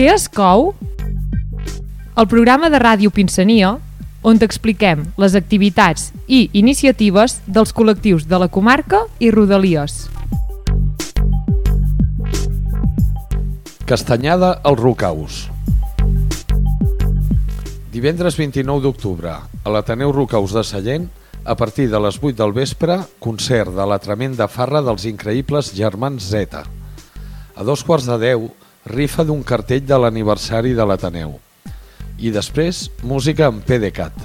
Què es cou? El programa de ràdio Pinsania, on t'expliquem les activitats i iniciatives dels col·lectius de la comarca i Rodalies. Castanyada als Rocaus. Divendres 29 d'octubre, a l'Ateneu Rocaus de Sallent, a partir de les 8 del vespre, concert de la tremenda farra dels increïbles Germans Z. A dos quarts de 10, rifa d'un cartell de l'aniversari de l'Ateneu. I després, música amb PDeCAT.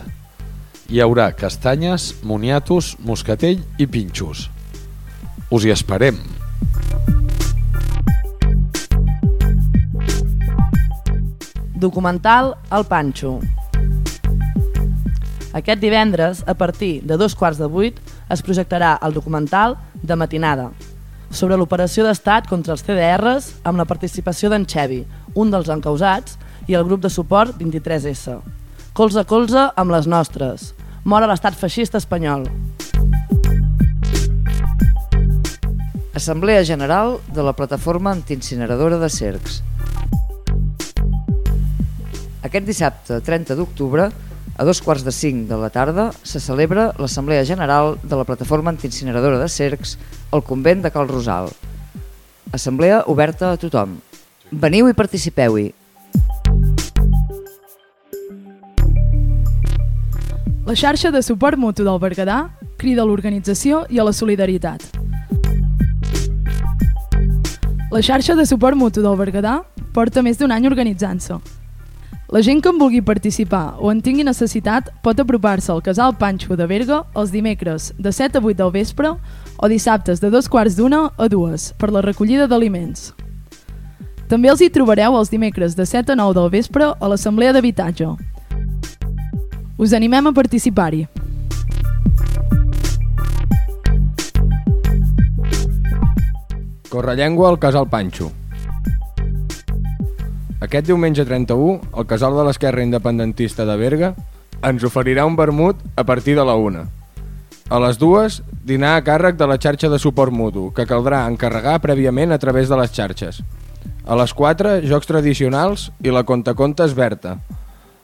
Hi haurà castanyes, moniatos, moscatell i pinxos. Us hi esperem! Documental El Panxo. Aquest divendres, a partir de dos quarts de vuit, es projectarà el documental de matinada sobre l'operació d'estat contra els CDRs amb la participació d'en Xevi, un dels encausats, i el grup de suport 23S. Colze a colze amb les nostres. Mora l'estat feixista espanyol. Assemblea General de la Plataforma Antiincineradora de Cercs. Aquest dissabte, 30 d'octubre, a dos quarts de cinc de la tarda, se celebra l'Assemblea General de la Plataforma Antiincineradora de Cercs al convent de Cal Rosal. Assemblea oberta a tothom. Veniu i participeu-hi. La xarxa de suport mutu del Berguedà crida a l'organització i a la solidaritat. La xarxa de suport mutu del Berguedà porta més d'un any organitzant-se. La gent que en vulgui participar o en tingui necessitat pot apropar-se al Casal Panxo de Berga els dimecres de 7 a 8 del vespre o dissabtes de dos quarts d'una a dues per la recollida d'aliments. També els hi trobareu els dimecres de 7 a 9 del vespre a l'Assemblea d'Habitatge. Us animem a participar-hi. Correllengua al Casal Panxo. Aquest diumenge 31, el Casal de l'Esquerra Independentista de Berga ens oferirà un vermut a partir de la una. A les dues, dinar a càrrec de la xarxa de suport mutu, que caldrà encarregar prèviament a través de les xarxes. A les 4, jocs tradicionals i la contacontes Berta.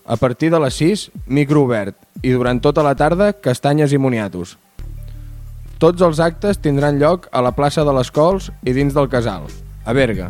A partir de les 6, micro obert i durant tota la tarda, castanyes i moniatos. Tots els actes tindran lloc a la plaça de les Cols i dins del casal, a Berga.